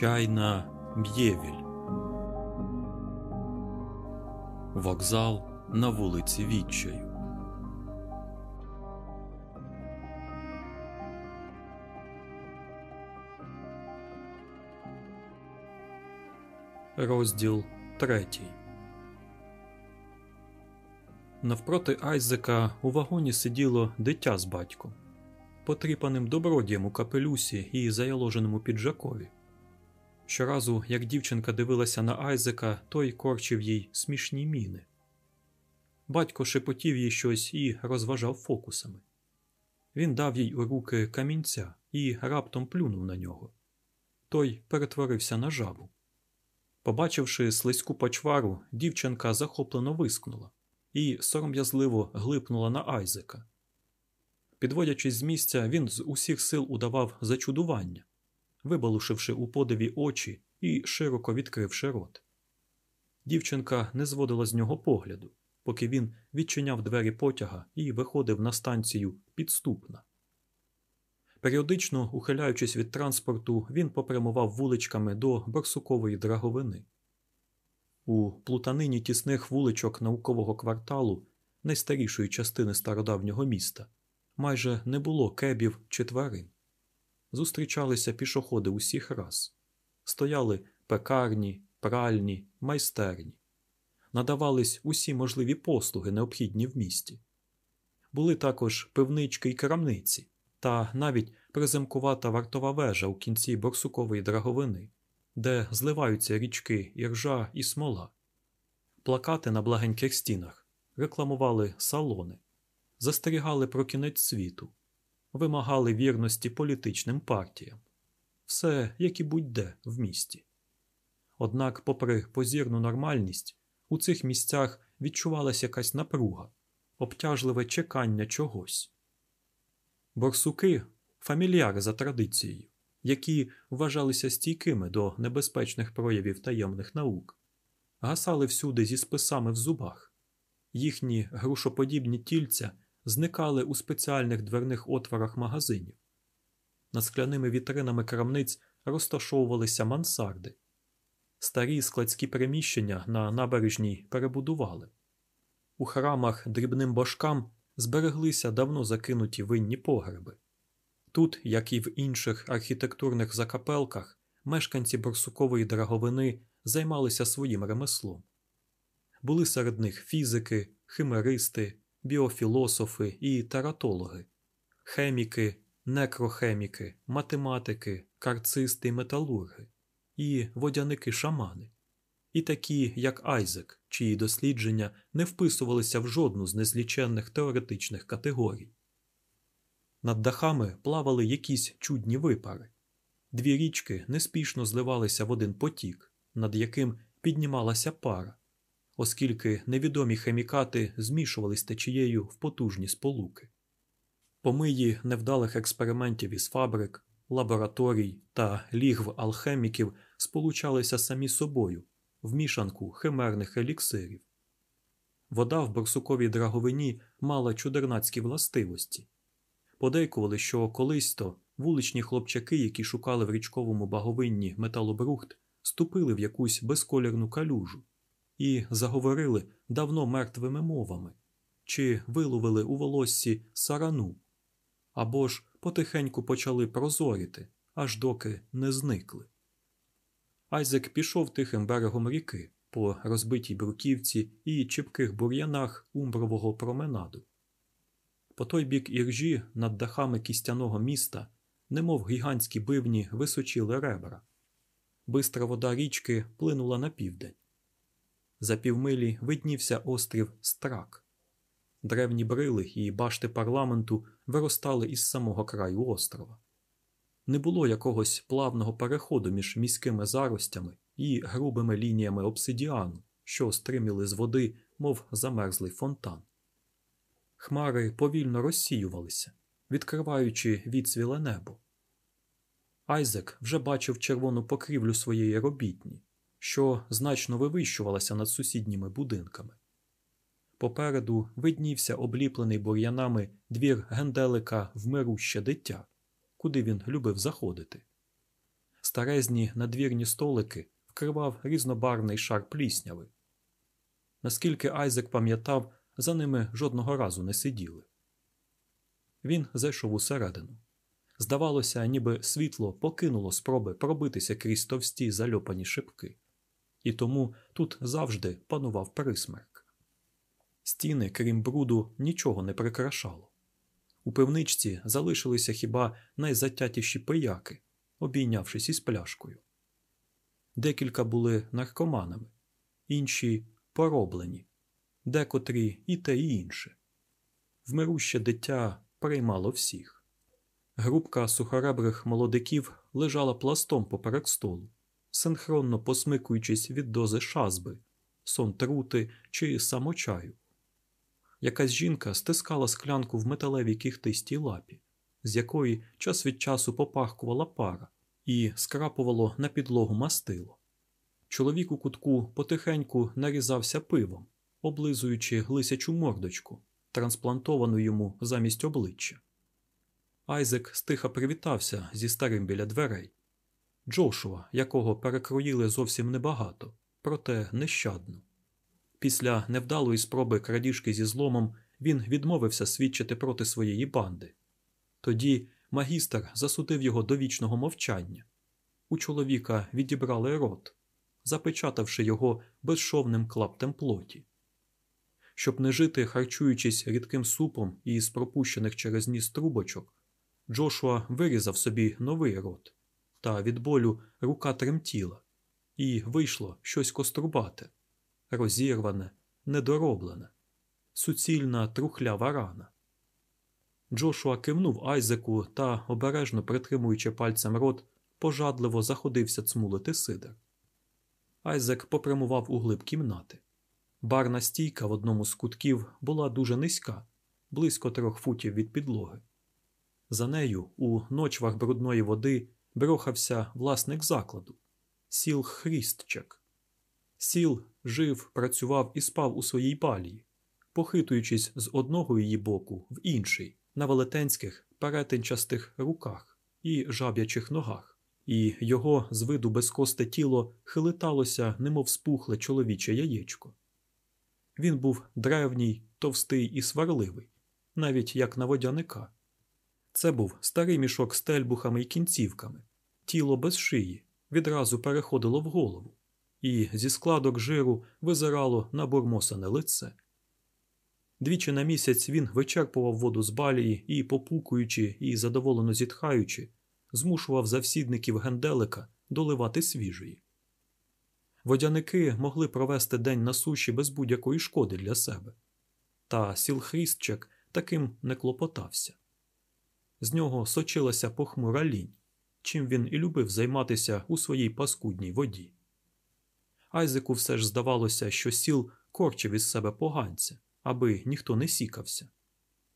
Чайна Б'євіль. Вокзал на вулиці Відчаю. Розділ третій. Навпроти Айзека у вагоні сиділо дитя з батьком, потріпаним добродієм у капелюсі і заяложеному піджакові. Щоразу, як дівчинка дивилася на Айзека, той корчив їй смішні міни. Батько шепотів їй щось і розважав фокусами. Він дав їй у руки камінця і раптом плюнув на нього. Той перетворився на жабу. Побачивши слизьку почвару, дівчинка захоплено вискнула і сором'язливо глипнула на Айзека. Підводячись з місця, він з усіх сил удавав зачудування, вибалушивши у подиві очі і широко відкривши рот. Дівчинка не зводила з нього погляду, поки він відчиняв двері потяга і виходив на станцію підступна. Періодично, ухиляючись від транспорту, він попрямував вуличками до Барсукової драговини. У плутанині тісних вуличок наукового кварталу, найстарішої частини стародавнього міста, майже не було кебів чи тварин. Зустрічалися пішоходи усіх раз, стояли пекарні, пральні, майстерні, надавались усі можливі послуги, необхідні в місті. Були також пивнички й крамниці, та навіть приземкувата вартова вежа у кінці борсукової драговини, де зливаються річки іржа і смола. Плакати на благеньких стінах рекламували салони, застерігали про кінець світу, вимагали вірності політичним партіям, все як і будь-де в місті. Однак, попри позірну нормальність, у цих місцях відчувалася якась напруга, обтяжливе чекання чогось. Борсуки фамільяри за традицією, які вважалися стійкими до небезпечних проявів таємних наук, гасали всюди зі списами в зубах, їхні грушоподібні тільця зникали у спеціальних дверних отворах магазинів. Над скляними вітринами крамниць розташовувалися мансарди. Старі складські приміщення на набережній перебудували. У храмах дрібним божкам збереглися давно закинуті винні погреби. Тут, як і в інших архітектурних закапелках, мешканці борсукової драговини займалися своїм ремеслом. Були серед них фізики, химеристи, біофілософи і тератологи, хеміки, некрохеміки, математики, карцисти металурги, і водяники шамани, і такі, як Айзек, чиї дослідження не вписувалися в жодну з незліченних теоретичних категорій. Над дахами плавали якісь чудні випари. Дві річки неспішно зливалися в один потік, над яким піднімалася пара, оскільки невідомі хімікати змішувались течією в потужні сполуки. Помиї невдалих експериментів із фабрик, лабораторій та лігв алхеміків сполучалися самі собою в мішанку химерних еліксирів. Вода в борсуковій драговині мала чудернацькі властивості. Подейкували, що колись то вуличні хлопчаки, які шукали в річковому баговинні металобрухт, ступили в якусь безколірну калюжу і заговорили давно мертвими мовами, чи виловили у волоссі сарану, або ж потихеньку почали прозоріти, аж доки не зникли. Айзек пішов тихим берегом ріки по розбитій бруківці і чіпких бур'янах умбрового променаду. По той бік іржі над дахами кістяного міста, немов гігантські бивні, височили ребра. Бистра вода річки плинула на південь. За півмилі виднівся острів Страк. Древні брили і башти парламенту виростали із самого краю острова. Не було якогось плавного переходу між міськими заростями і грубими лініями обсидіану, що стриміли з води, мов замерзлий фонтан. Хмари повільно розсіювалися, відкриваючи відсвіле небо. Айзек вже бачив червону покрівлю своєї робітні, що значно вивищувалася над сусідніми будинками. Попереду виднівся обліплений бур'янами двір генделика в мируще дитя, куди він любив заходити. Старезні надвірні столики вкривав різнобарний шар плісняви. Наскільки Айзек пам'ятав, за ними жодного разу не сиділи. Він зайшов усередину. Здавалося, ніби світло покинуло спроби пробитися крізь товсті зальопані шибки, і тому тут завжди панував присмерк. Стіни, крім бруду, нічого не прикрашало. У пивничці залишилися хіба найзатятіші пияки, обійнявшись із пляшкою. Декілька були наркоманами, інші пороблені, декотрі і те і інше. Вмируще дитя приймало всіх. Групка сухоребрих молодиків лежала пластом поперек столу, синхронно посмикуючись від дози шазби, сон трути чи самочаю. Якась жінка стискала склянку в металевій кіхтистій лапі, з якої час від часу попахкувала пара і скрапувало на підлогу мастило. Чоловік у кутку потихеньку нарізався пивом, облизуючи лисячу мордочку, трансплантовану йому замість обличчя. Айзек стиха привітався зі старим біля дверей. Джошуа, якого перекроїли зовсім небагато, проте нещадно. Після невдалої спроби крадіжки зі зломом він відмовився свідчити проти своєї банди. Тоді магістр засудив його до вічного мовчання. У чоловіка відібрали рот, запечатавши його безшовним клаптем плоті. Щоб не жити, харчуючись рідким супом із пропущених через ніс трубочок, Джошуа вирізав собі новий рот, та від болю рука тремтіла, і вийшло щось кострубате, розірване, недороблене, суцільна трухлява рана. Джошуа кивнув Айзеку та, обережно притримуючи пальцем рот, пожадливо заходився цмулити сидр. Айзек попрямував у глиб кімнати. Барна стійка в одному з кутків була дуже низька, близько трьох футів від підлоги. За нею, у ночвах брудної води, брохався власник закладу сіл Хрістчик. Сіл жив, працював і спав у своїй балії, похитуючись з одного її боку в інший, на велетенських перетинчастих руках і жаб'ячих ногах, і його з виду безкосте тіло хилиталося, немов спухле чоловіче яєчко. Він був древній, товстий і сварливий, навіть як на водяника. Це був старий мішок з тельбухами і кінцівками, тіло без шиї відразу переходило в голову, і зі складок жиру визирало на бурмосане лице. Двічі на місяць він вичерпував воду з балії і, попукуючи і задоволено зітхаючи, змушував завсідників генделика доливати свіжої. Водяники могли провести день на суші без будь-якої шкоди для себе, та сілхрістчик таким не клопотався. З нього сочилася похмура лінь, чим він і любив займатися у своїй паскудній воді. Айзеку все ж здавалося, що сіл корчив із себе поганця, аби ніхто не сікався.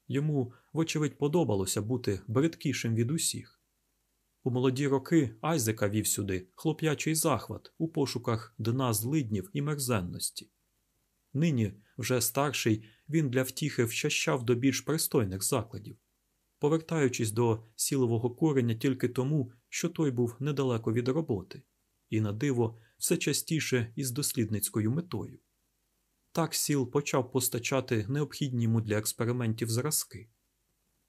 Йому, вочевидь, подобалося бути бридкішим від усіх. У молоді роки Айзека вів сюди хлоп'ячий захват у пошуках дна злиднів і мерзенності. Нині, вже старший, він для втіхи вщащав до більш пристойних закладів, повертаючись до сілового кореня тільки тому, що той був недалеко від роботи, і на диво все частіше із дослідницькою метою. Так сіл почав постачати необхідні йому для експериментів зразки.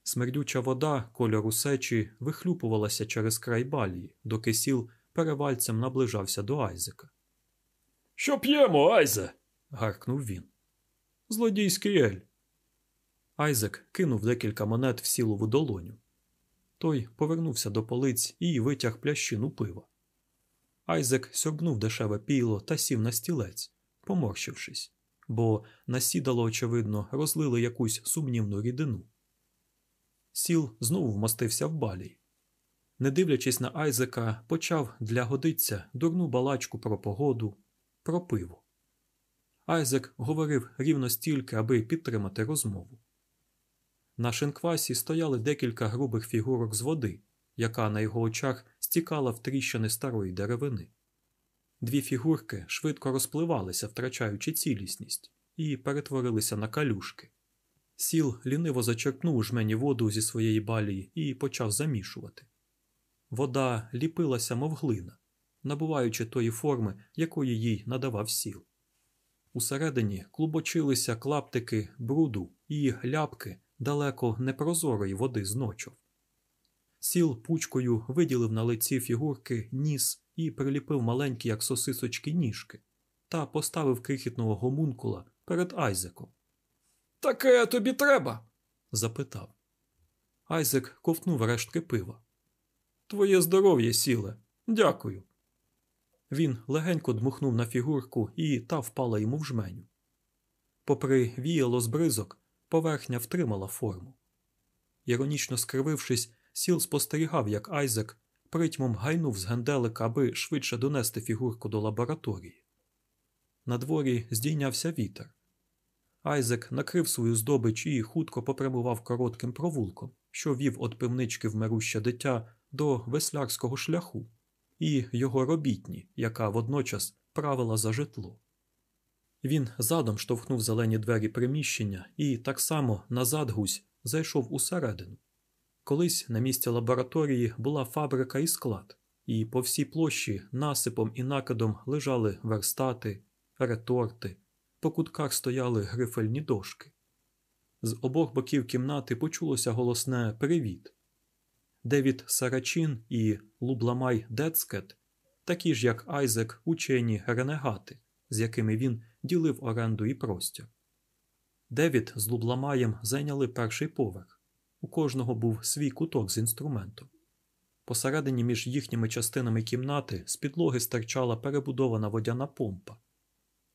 Смердюча вода кольору сечі вихлюпувалася через край балії, доки сіл перевальцем наближався до Айзека. Що п'ємо, Айзе? гаркнув він. Злодійський ель. Айзек кинув декілька монет в сілову долоню. Той повернувся до полиць і витяг плящину пива. Айзек сьорбнув дешеве піло та сів на стілець, поморщившись, бо насідало, очевидно, розлили якусь сумнівну рідину. Сіл знову вмостився в балій. Не дивлячись на Айзека, почав для годиця дурну балачку про погоду, про пиво. Айзек говорив рівно стільки, аби підтримати розмову. На шинквасі стояли декілька грубих фігурок з води, яка на його очах стікала в тріщини старої деревини. Дві фігурки швидко розпливалися, втрачаючи цілісність, і перетворилися на калюшки. Сіл ліниво зачерпнув жмені воду зі своєї балії і почав замішувати. вода ліпилася, мов глина, набуваючи тої форми, якої їй надавав сіл. Усередині клубочилися клаптики бруду і ляпки далеко непрозорої води з ночов. Сіл пучкою виділив на лиці фігурки ніс і приліпив маленькі, як сосисочки, ніжки, та поставив крихітного гомункула перед Айзеком. Таке тобі треба? запитав. Айзек ковтнув рештки пива. Твоє здоров'я, сіле. Дякую. Він легенько дмухнув на фігурку, і та впала йому в жменю. Попри віяло збризок, поверхня втримала форму. Іронічно скривившись, сіл спостерігав, як Айзек притьмом гайнув з генделика, аби швидше донести фігурку до лабораторії. На дворі здійнявся вітер. Айзек накрив свою здобич і хутко попрямував коротким провулком, що вів від пивнички в меруще дитя до веслярського шляху, і його робітні, яка водночас правила за житло. Він задом штовхнув зелені двері приміщення і так само назад гусь зайшов усередину. Колись на місці лабораторії була фабрика і склад, і по всій площі насипом і накидом лежали верстати, реторти, по кутках стояли грифельні дошки. З обох боків кімнати почулося голосне Привіт. Девід Сарачин і Лубламай Децкет, такі ж як Айзек, учені ренегати, з якими він ділив оренду і простір. Девід з Лубламаєм зайняли перший поверх. У кожного був свій куток з інструментом. Посередині між їхніми частинами кімнати з підлоги стирчала перебудована водяна помпа.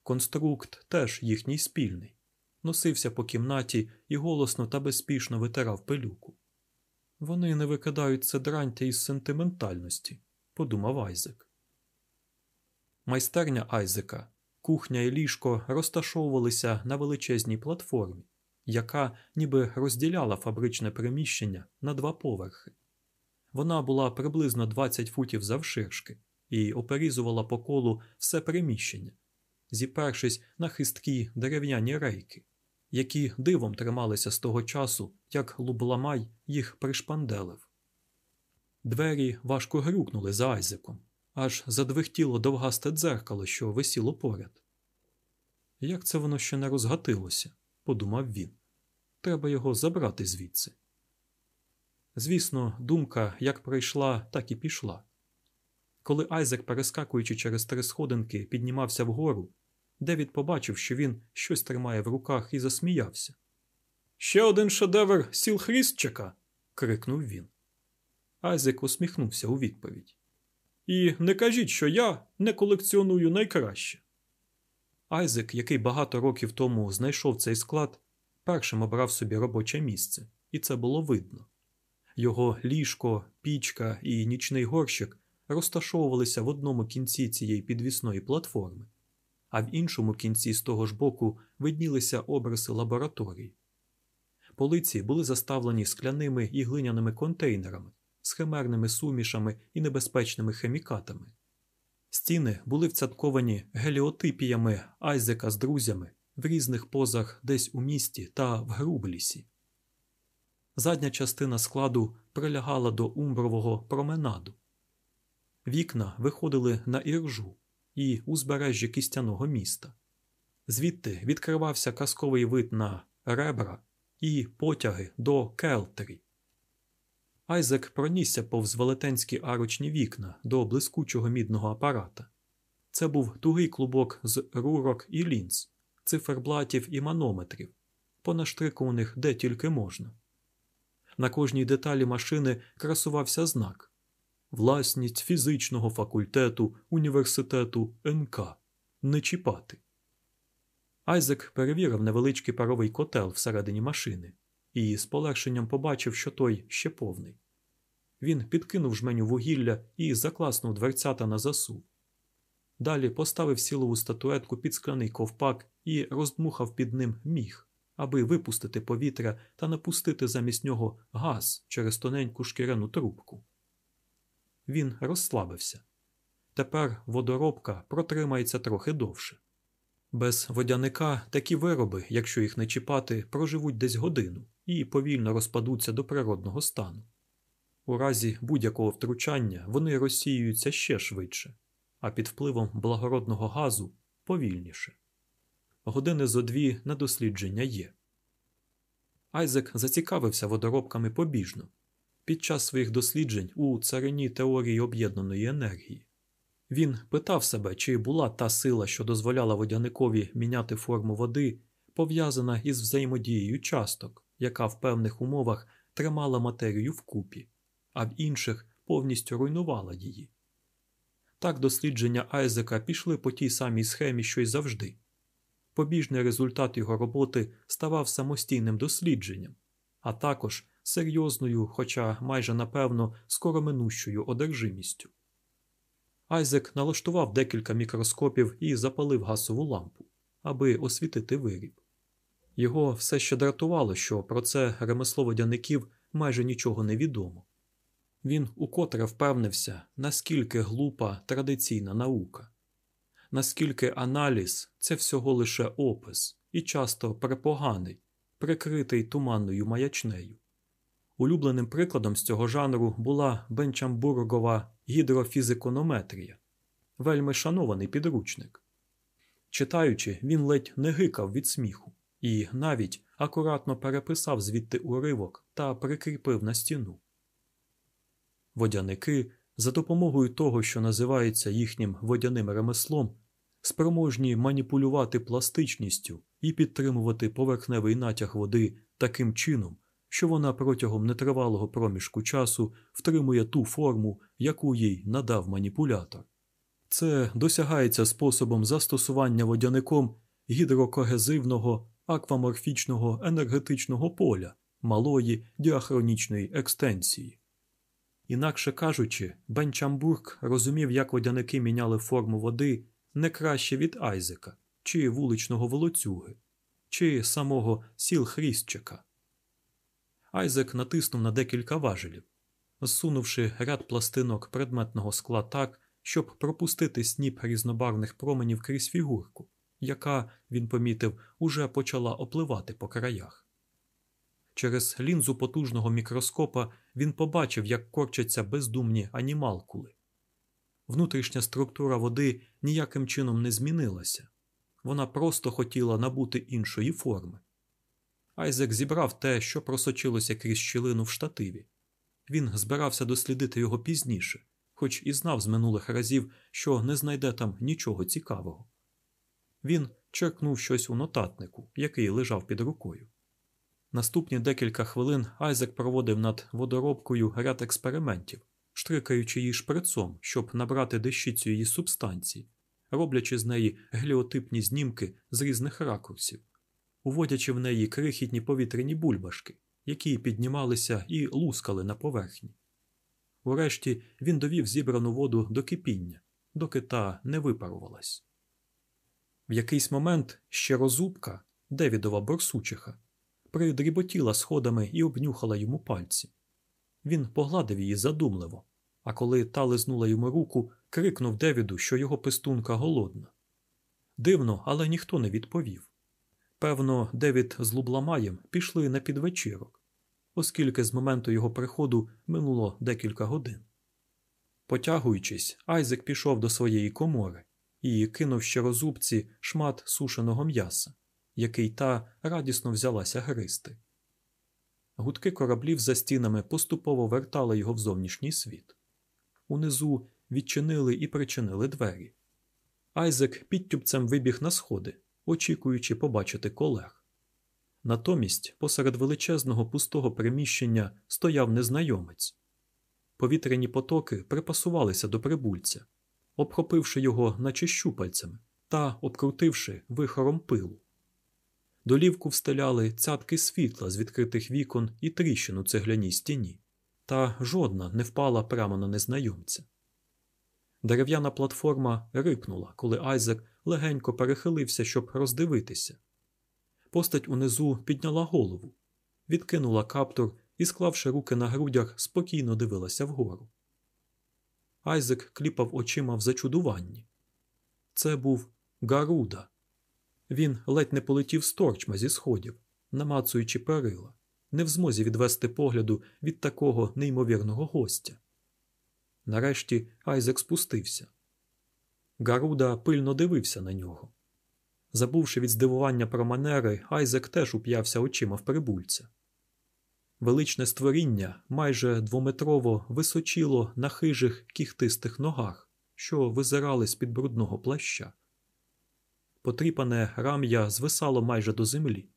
Конструкт теж їхній спільний, носився по кімнаті і голосно та безспішно витирав пилюку. Вони не викидають це дрантя із сентиментальності, подумав Айзек. Майстерня Айзека, кухня і ліжко розташовувалися на величезній платформі, яка ніби розділяла фабричне приміщення на два поверхи. Вона була приблизно 20 футів завширшки і оперізувала по колу все приміщення, зіпершись на хисткі дерев'яні рейки, які дивом трималися з того часу, як Лубламай їх пришпанделив. Двері важко грюкнули за Айзеком, аж задвихтіло довгасте дзеркало, що висіло поряд. Як це воно ще не розгатилося, подумав він. Треба його забрати звідси. Звісно, думка як прийшла, так і пішла. Коли Айзек, перескакуючи через три сходинки, піднімався вгору, Девід побачив, що він щось тримає в руках і засміявся. Ще один шедевр сіл Хрістчика. крикнув він. Айзек усміхнувся у відповідь. І не кажіть, що я не колекціоную найкраще. Айзек, який багато років тому знайшов цей склад, першим обрав собі робоче місце, і це було видно. Його ліжко, пічка і нічний горщик розташовувалися в одному кінці цієї підвісної платформи, а в іншому кінці з того ж боку виднілися обриси лабораторії. Полиці були заставлені скляними і глиняними контейнерами, з химерними сумішами і небезпечними хімікатами. Стіни були вцятковані геліотипіями Айзека з друзями в різних позах десь у місті та в Грублісі. Задня частина складу прилягала до умбрового променаду. Вікна виходили на іржу і узбережжя кістяного міста. Звідти відкривався казковий вид на ребра і потяги до Келтері. Айзек пронісся повз велетенські арочні вікна до блискучого мідного апарата. Це був тугий клубок з рурок і лінз, циферблатів і манометрів, понаштрикуваних де тільки можна. На кожній деталі машини красувався знак Власність фізичного факультету університету НК. Не чіпати. Айзек перевірив невеличкий паровий котел всередині машини і з полегшенням побачив, що той ще повний. Він підкинув жменю вугілля і закласнув дверцята на засув. Далі поставив сілову статуетку під скляний ковпак і роздмухав під ним міг, аби випустити повітря та напустити замість нього газ через тоненьку шкіряну трубку. Він розслабився. Тепер водоробка протримається трохи довше. Без водяника такі вироби, якщо їх не чіпати, проживуть десь годину і повільно розпадуться до природного стану. У разі будь-якого втручання вони розсіюються ще швидше, а під впливом благородного газу повільніше. Години зо дві на дослідження є. Айзек зацікавився водоробками побіжно під час своїх досліджень у царині теорії об'єднаної енергії. Він питав себе, чи була та сила, що дозволяла водяникові міняти форму води, пов'язана із взаємодією часток, яка в певних умовах тримала матерію вкупі, а в інших повністю руйнувала її. Так дослідження Айзека пішли по тій самій схемі, що й завжди. Побіжний результат його роботи ставав самостійним дослідженням, а також серйозною, хоча майже напевно скороминущою одержимістю. Айзек налаштував декілька мікроскопів і запалив газову лампу, аби освітити виріб. Його все ще дратувало, що про це ремесло водяників майже нічого не відомо. Він укотре впевнився, наскільки глупа традиційна наука, наскільки аналіз це всього лише опис і часто препоганий, прикритий туманною маячнею. Улюбленим прикладом з цього жанру була Бенчамбургова гідрофізиконометрія, вельми шанований підручник. Читаючи, він ледь не гикав від сміху і навіть акуратно переписав звідти уривок та прикріпив на стіну. Водяники за допомогою того, що називається їхнім водяним ремеслом, спроможні маніпулювати пластичністю і підтримувати поверхневий натяг води таким чином, що вона протягом нетривалого проміжку часу втримує ту форму, яку їй надав маніпулятор. Це досягається способом застосування водяником гідрокогезивного акваморфічного енергетичного поля малої діахронічної екстенсії. Інакше кажучи, Бенчамбург розумів, як водяники міняли форму води не краще від Айзека, чи вуличного волоцюги, чи самого Сілхрістчика. Айзек натиснув на декілька важелів, зсунувши ряд пластинок предметного скла так, щоб пропустити сніп різнобарвних променів крізь фігурку, яка, він помітив, уже почала опливати по краях. Через лінзу потужного мікроскопа він побачив, як корчаться бездумні анімалкули. Внутрішня структура води ніяким чином не змінилася, вона просто хотіла набути іншої форми. Айзек зібрав те, що просочилося крізь щілину в штативі. Він збирався дослідити його пізніше, хоч і знав з минулих разів, що не знайде там нічого цікавого. Він черкнув щось у нотатнику, який лежав під рукою. Наступні декілька хвилин Айзек проводив над водоробкою ряд експериментів, штрикаючи її шприцом, щоб набрати дещицю її субстанцій, роблячи з неї геліотипні знімки з різних ракурсів, уводячи в неї крихітні повітряні бульбашки, які піднімалися і лускали на поверхні. Урешті він довів зібрану воду до кипіння, доки та не випарувалась. В якийсь момент щерозубка, Девідова борсучиха, придріботіла сходами і обнюхала йому пальці. Він погладив її задумливо, а коли та лизнула йому руку, крикнув Девіду, що його пестунка голодна. Дивно, але ніхто не відповів. Певно, Девід з Лубламаєм пішли на підвечірок, оскільки з моменту його приходу минуло декілька годин. Потягуючись, Айзек пішов до своєї комори і кинув щирозубці шмат сушеного м'яса, який та радісно взялася гристи. Гудки кораблів за стінами поступово вертали його в зовнішній світ. Унизу відчинили і причинили двері. Айзек підтюбцем вибіг на сходи, очікуючи побачити колег. Натомість, посеред величезного пустого приміщення стояв незнайомець. Повітряні потоки припасувалися до прибульця, обхопивши його, наче щупальцями, та обкрутивши вихором пилу. Долівку встеляли цятки світла з відкритих вікон і тріщин у цегляній стіні, та жодна не впала прямо на незнайомця. Дерев'яна платформа рипнула, коли Айзек легенько перехилився, щоб роздивитися. Постать унизу підняла голову, відкинула каптур і, склавши руки на грудях, спокійно дивилася вгору. Айзек кліпав очима в зачудуванні. Це був Гаруда. Він ледь не полетів з торчма зі сходів, намацуючи перила, не в змозі відвести погляду від такого неймовірного гостя. Нарешті Айзек спустився. Гаруда пильно дивився на нього. Забувши від здивування про манери, Айзек теж уп'явся очима в прибульця. Величне створіння майже двометрово височило на хижих кіхтистих ногах, що визирали з під брудного плаща. Потріпане рам'я звисало майже до землі,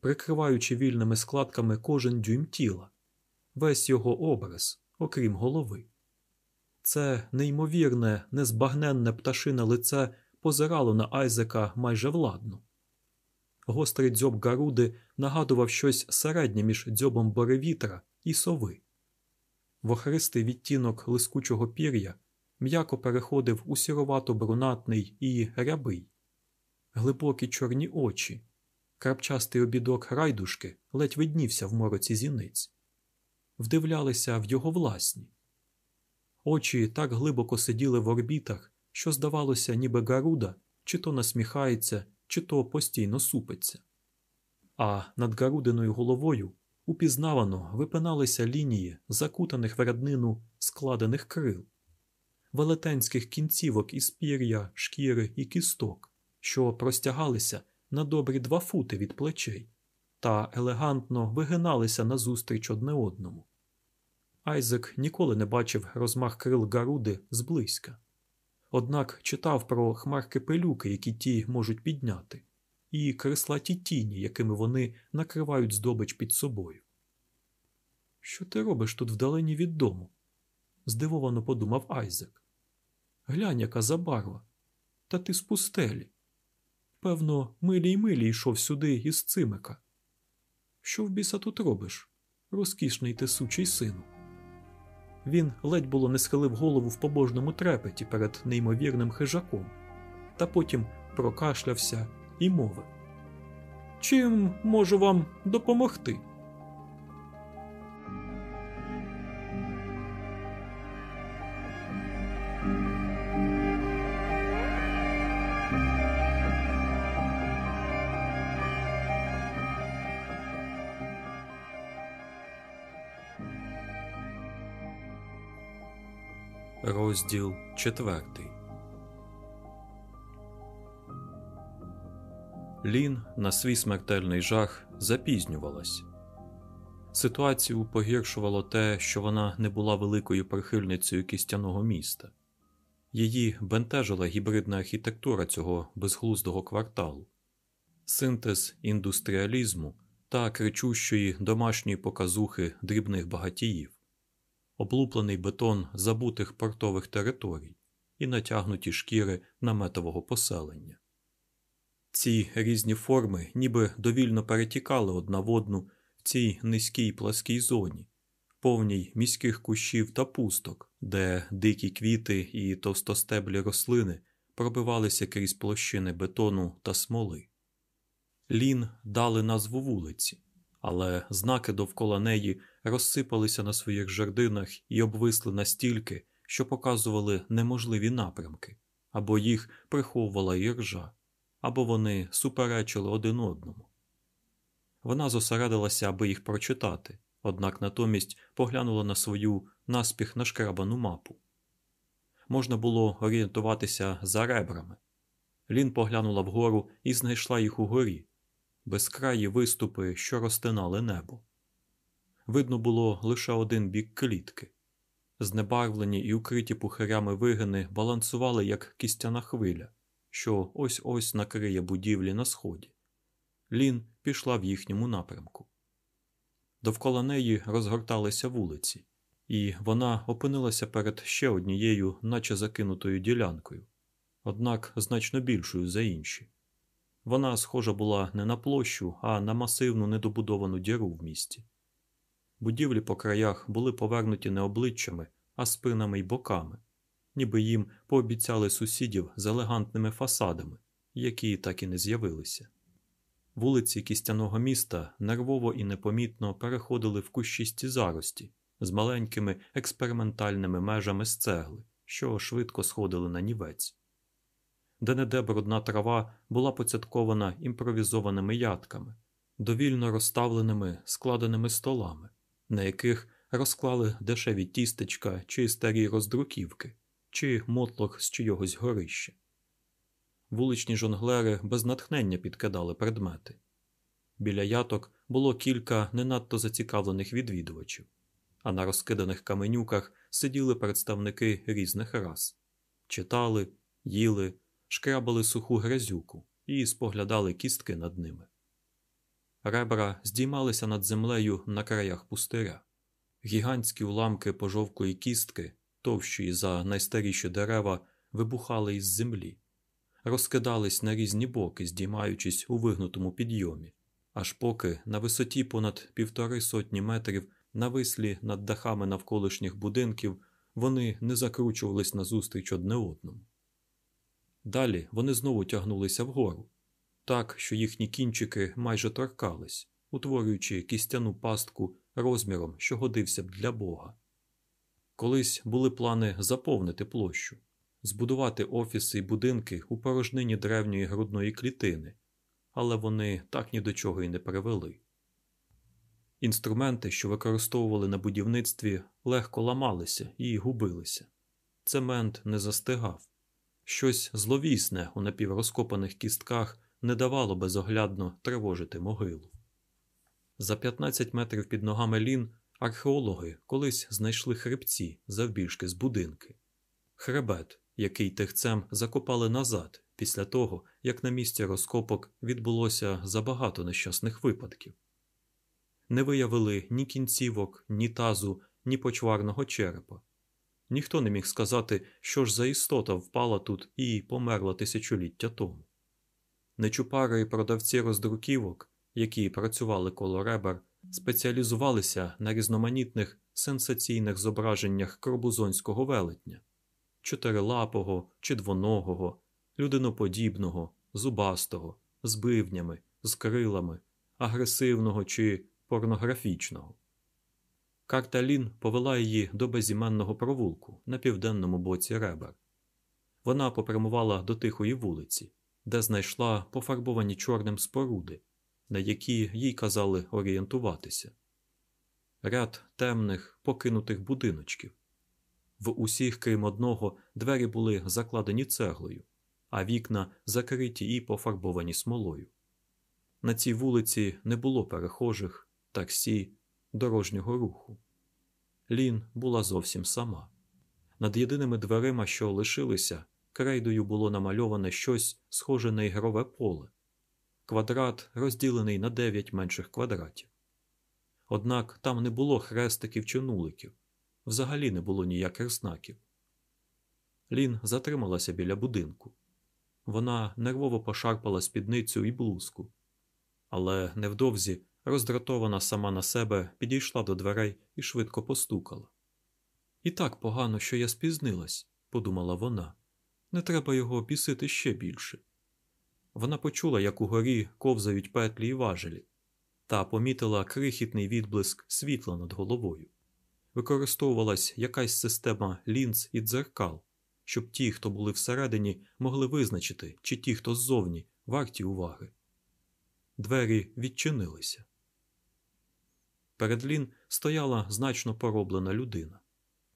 прикриваючи вільними складками кожен дюйм тіла, весь його образ, окрім голови. Це неймовірне, незбагненне пташине лице позирало на Айзека майже владно. Гострий дзьоб Гаруди нагадував щось середнє між дзьобом боревітра і сови. Вохристий відтінок лискучого пір'я м'яко переходив у сіровато брунатний і рябий, глибокі чорні очі, крапчастий обідок райдушки ледь виднівся в мороці зіниць, вдивлялися в його власні. Очі так глибоко сиділи в орбітах, що, здавалося, ніби Гаруда чи то насміхається, чи то постійно супиться. А над Гарудиною головою упізнавано випиналися лінії закутаних в ряднину складених крил, велетенських кінцівок із пір'я, шкіри і кісток, що простягалися на добрі два фути від плечей та елегантно вигиналися назустріч одне одному. Айзек ніколи не бачив розмах крил Гаруди зблизька. Однак читав про хмарки пилюки, які ті можуть підняти, і креслаті тіні, якими вони накривають здобич під собою. Що ти робиш тут вдалині від дому? здивовано подумав Айзек. Глянь, яка забарва. Та ти з пустелі. Певно, милі й милі йшов сюди із цимика. Що в біса тут робиш, розкішний ти сучий сину? Він ледь було не схилив голову в побожному трепеті перед неймовірним хижаком, та потім прокашлявся і мовив: Чим можу вам допомогти? Розділ четвертий. Лін на свій смертельний жах запізнювалась. Ситуацію погіршувало те, що вона не була великою прихильницею кістяного міста. Її бентежила гібридна архітектура цього безглуздого кварталу, синтез індустріалізму та кричущої домашньої показухи дрібних багатіїв облуплений бетон забутих портових територій і натягнуті шкіри наметового поселення. Ці різні форми ніби довільно перетікали одна в одну в цій низькій пласкій зоні, повній міських кущів та пусток, де дикі квіти і товстостеблі рослини пробивалися крізь площини бетону та смоли. Лін дали назву вулиці, але знаки довкола неї розсипалися на своїх жердинах і обвисли настільки, що показували неможливі напрямки, або їх приховувала іржа, або вони суперечили один одному. Вона зосередилася, аби їх прочитати, однак натомість поглянула на свою наспіх нашкрабану мапу. Можна було орієнтуватися за ребрами. Лін поглянула вгору і знайшла їх угорі, безкраї виступи, що розтинали небо. Видно було лише один бік клітки. Знебарвлені і укриті пухарями вигини балансували, як кістяна хвиля, що ось ось накриє будівлі на сході. Лін пішла в їхньому напрямку. Довкола неї розгорталися вулиці, і вона опинилася перед ще однією, наче закинутою ділянкою, однак значно більшою за інші. Вона схожа була не на площу, а на масивну недобудовану діру в місті. Будівлі по краях були повернуті не обличчями, а спинами й боками, ніби їм пообіцяли сусідів з елегантними фасадами, які так і не з'явилися. Вулиці кістяного міста нервово і непомітно переходили в кущісті зарості з маленькими експериментальними межами з цегли, що швидко сходили на нівець. Де неде брудна трава була поцяткована імпровізованими ядками, довільно розставленими складеними столами, на яких розклали дешеві тістечка чи старі роздруківки, чи мотлох з чийогось горища. Вуличні жонглери без натхнення підкидали предмети. Біля яток було кілька не надто зацікавлених відвідувачів, а на розкиданих каменюках сиділи представники різних рас, читали, їли, шкрабали суху грязюку і споглядали кістки над ними. Ребра здіймалися над землею на краях пустиря. Гігантські уламки пожовклої кістки, товщі за найстаріші дерева, вибухали із землі, розкидались на різні боки, здіймаючись у вигнутому підйомі, аж поки на висоті понад півтори сотні метрів, навислі над дахами навколишніх будинків, вони не закручувались назустріч одне одному. Далі вони знову тягнулися вгору, так, що їхні кінчики майже торкались, утворюючи кістяну пастку розміром, що годився б для Бога. Колись були плани заповнити площу, збудувати офіси і будинки у порожнині древньої грудної клітини, але вони так ні до чого й не привели. Інструменти, що використовували на будівництві, легко ламалися і губилися. Цемент не застигав. Щось зловісне у напіврозкопаних кістках не давало безоглядно тривожити могилу. За 15 метрів під ногами лін археологи колись знайшли хребці завбільшки з будинки, хребет, який тихцем закопали назад після того, як на місці розкопок відбулося забагато нещасних випадків. Не виявили ні кінцівок, ні тазу, ні почварного черепа. Ніхто не міг сказати, що ж за істота впала тут і померла тисячоліття тому. Нечупари продавці роздруківок, які працювали коло ребер, спеціалізувалися на різноманітних сенсаційних зображеннях кробузонського велетня чотирилапого чи двоногого, людиноподібного, зубастого, з бивнями, з крилами, агресивного чи порнографічного. Карта Лін повела її до безіменного провулку на південному боці ребер. Вона попрямувала до тихої вулиці, де знайшла пофарбовані чорним споруди, на які їй казали орієнтуватися. Ряд темних, покинутих будиночків. В усіх, крім одного, двері були закладені цеглою, а вікна закриті і пофарбовані смолою. На цій вулиці не було перехожих, таксі, дорожнього руху. Лін була зовсім сама. Над єдиними дверима, що лишилися, крейдою було намальоване щось схоже на ігрове поле, квадрат, розділений на дев'ять менших квадратів. Однак там не було хрестиків чи нуликів, взагалі не було ніяких знаків. Лін затрималася біля будинку. Вона нервово пошарпала спідницю і блузку, але невдовзі, роздратована сама на себе, підійшла до дверей і швидко постукала. І так погано, що я спізнилась, подумала вона. Не треба його обісити ще більше. Вона почула, як угорі ковзають петлі і важелі, та помітила крихітний відблиск світла над головою. Використовувалась якась система лінз і дзеркал, щоб ті, хто були всередині, могли визначити, чи ті, хто ззовні, варті уваги. Двері відчинилися. Перед Лін стояла значно пороблена людина.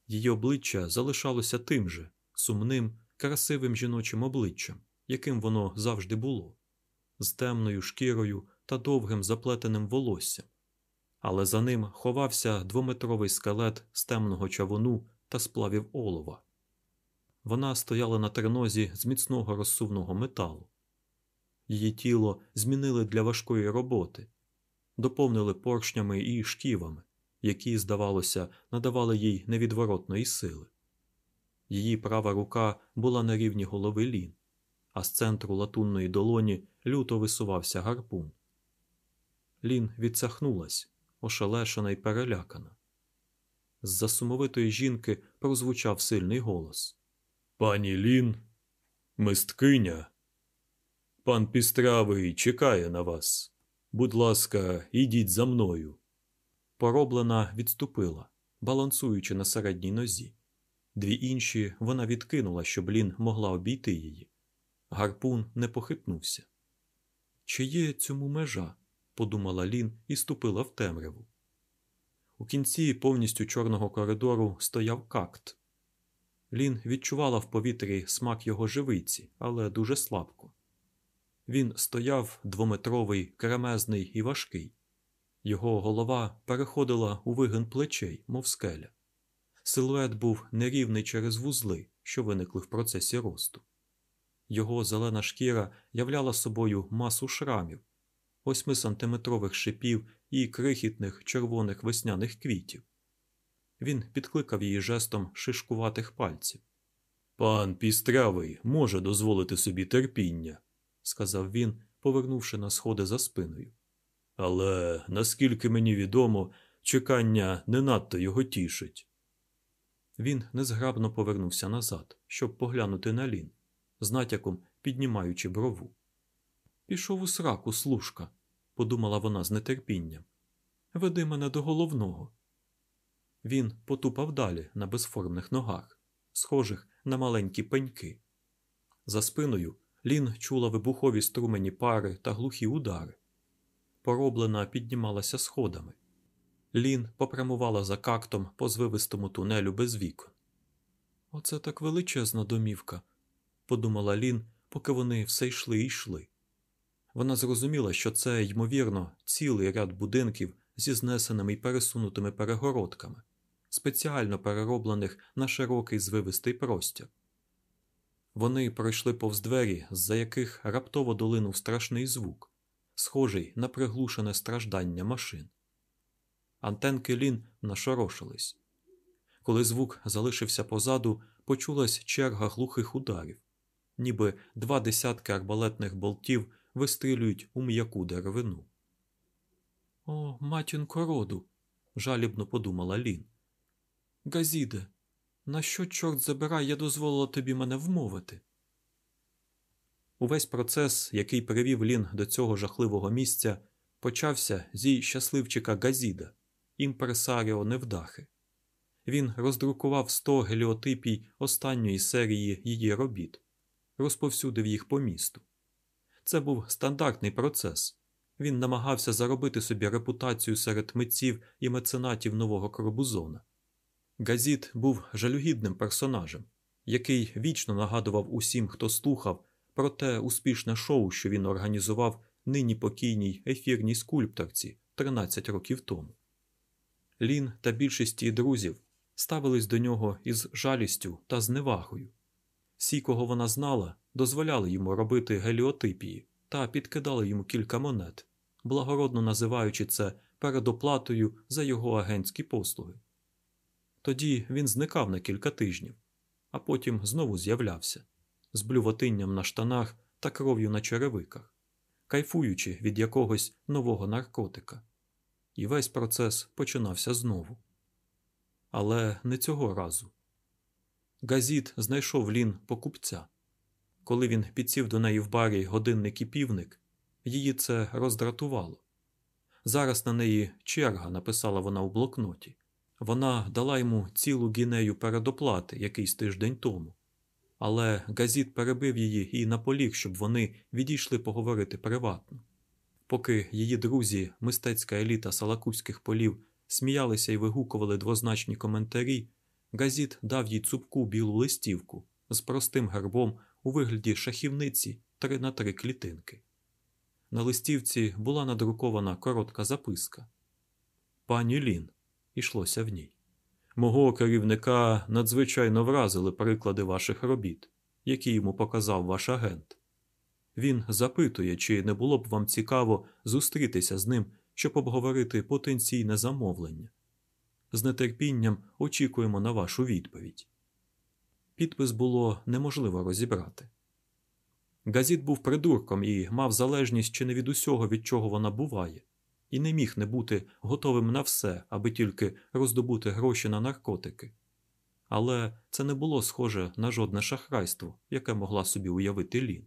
Її обличчя залишалося тим же сумним, красивим жіночим обличчям, яким воно завжди було, з темною шкірою та довгим заплетеним волоссям, але за ним ховався двометровий скелет з темного чавуну та сплавів олова. Вона стояла на тренозі з міцного розсувного металу. Її тіло змінили для важкої роботи, доповнили поршнями і шківами, які, здавалося, надавали їй невідворотної сили. Її права рука була на рівні голови лін, а з центру латунної долоні люто висувався гарпун. Лін відсахнулась, ошелешена й перелякана. З засумовитої жінки прозвучав сильний голос Пані Лін, мисткиня. Пан Пістравий чекає на вас. Будь ласка, ідіть за мною. Пороблена відступила, балансуючи на середній нозі. Дві інші вона відкинула, щоб Лін могла обійти її. Гарпун не похитнувся. Чи є цьому межа? подумала Лін і ступила в темряву. У кінці повністю чорного коридору стояв какт. Лін відчувала в повітрі смак його живиці, але дуже слабко. Він стояв двометровий, кремезний і важкий. Його голова переходила у вигин плечей, мов скеля. Силует був нерівний через вузли, що виникли в процесі росту. Його зелена шкіра являла собою масу шрамів, восьмисантиметрових шипів і крихітних червоних весняних квітів. Він підкликав її жестом шишкуватих пальців. Пан пістрявий може дозволити собі терпіння, сказав він, повернувши на сходи за спиною. Але наскільки мені відомо, чекання не надто його тішить. Він незграбно повернувся назад, щоб поглянути на лін, з натяком піднімаючи брову. Пішов у сраку, служка, подумала вона з нетерпінням. Веди мене до головного. Він потупав далі на безформних ногах, схожих на маленькі пеньки. За спиною Лін чула вибухові струмені пари та глухі удари. Пороблена піднімалася сходами. Лін попрямувала за кактом по звивистому тунелю без вікон. Оце так величезна домівка, подумала Лін, поки вони все йшли і йшли. Вона зрозуміла, що це, ймовірно, цілий ряд будинків зі знесеними й пересунутими перегородками, спеціально перероблених на широкий звивистий простір. Вони пройшли повз двері, з-за яких раптово долинув страшний звук, схожий на приглушене страждання машин. Антенки лін нашорошились. Коли звук залишився позаду, почулась черга глухих ударів, ніби два десятки арбалетних болтів вистрілюють у м'яку деревину. О, матінко роду, жалібно подумала Лін. Газіде, на що, чорт забирай, я дозволила тобі мене вмовити? Увесь процес, який привів Лін до цього жахливого місця, почався зі щасливчика Газіда, імпресаріо невдахи. Він роздрукував 100 геліотипій останньої серії її робіт, розповсюдив їх по місту. Це був стандартний процес. Він намагався заробити собі репутацію серед митців і меценатів нового Коробузона. Газіт був жалюгідним персонажем, який вічно нагадував усім, хто слухав, про те успішне шоу, що він організував нині покійній ефірній скульпторці 13 років тому. Лін та більшість її друзів ставились до нього із жалістю та зневагою. Всі, кого вона знала, дозволяли йому робити геліотипії та підкидали йому кілька монет, благородно називаючи це передоплатою за його агентські послуги. Тоді він зникав на кілька тижнів, а потім знову з'являвся з блювотинням на штанах та кров'ю на черевиках, кайфуючи від якогось нового наркотика. І весь процес починався знову. Але не цього разу. Газіт знайшов Лін покупця. Коли він підсів до неї в барі годинник і півник, її це роздратувало. Зараз на неї черга, написала вона у блокноті. Вона дала йому цілу гінею передоплати якийсь тиждень тому, але Газіт перебив її і наполіг, щоб вони відійшли поговорити приватно. Поки її друзі, мистецька еліта салакузьких полів, сміялися і вигукували двозначні коментарі, Газіт дав їй цупку білу листівку з простим гербом у вигляді шахівниці 3 на 3 клітинки. На листівці була надрукована коротка записка. Пані Лін, ішлося в ній. Мого керівника надзвичайно вразили приклади ваших робіт, які йому показав ваш агент. Він запитує, чи не було б вам цікаво зустрітися з ним, щоб обговорити потенційне замовлення. З нетерпінням очікуємо на вашу відповідь. Підпис було неможливо розібрати. Газіт був придурком і мав залежність чи не від усього, від чого вона буває, і не міг не бути готовим на все, аби тільки роздобути гроші на наркотики. Але це не було схоже на жодне шахрайство, яке могла собі уявити Лін.